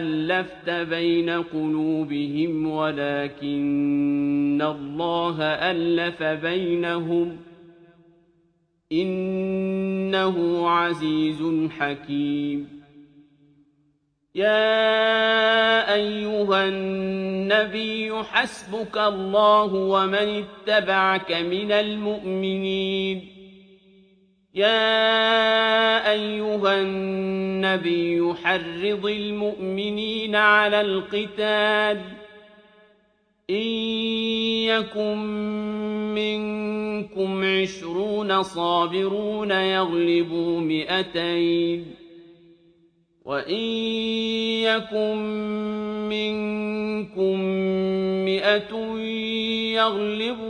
أَلَّفْتَ بَيْنَ قُلُوبِهِمْ وَلَٰكِنَّ اللَّهَ أَلَّفَ بَيْنَهُمْ ۚ إِنَّهُ عَزِيزٌ حَكِيمٌ. يَا أَيُّهَا النَّبِيُّ حَسْبُكَ اللَّهُ وَمَنِ اتَّبَعَكَ مِنَ الْمُؤْمِنِينَ. يَا النَّبِيُّ حَرِّضِ الْمُؤْمِنِينَ عَلَى الْقِتَالِ ۚ إِن يَكُن مِّنكُمْ عِشْرُونَ صَابِرُونَ يَغْلِبُوا مِائَتَيْنِ ۚ وَإِن يَكُن مِّنكُم مِّائَةٌ يَغْلِبُوا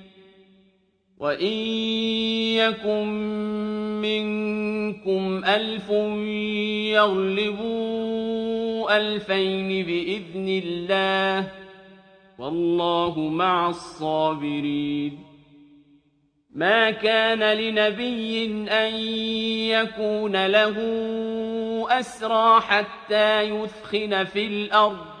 وَإِن يَكُن مِّنكُمْ أَلْفٌ يَغْلِبُوا أَلْفَيْنِ بِإِذْنِ اللَّهِ ۗ وَاللَّهُ مَعَ الصَّابِرِينَ مَا كَانَ لِنَبِيٍّ أَن يَكُونَ لَهُ أَسْرَىٰ حَتَّىٰ يُثْخِنَ فِي الْأَرْضِ ۚ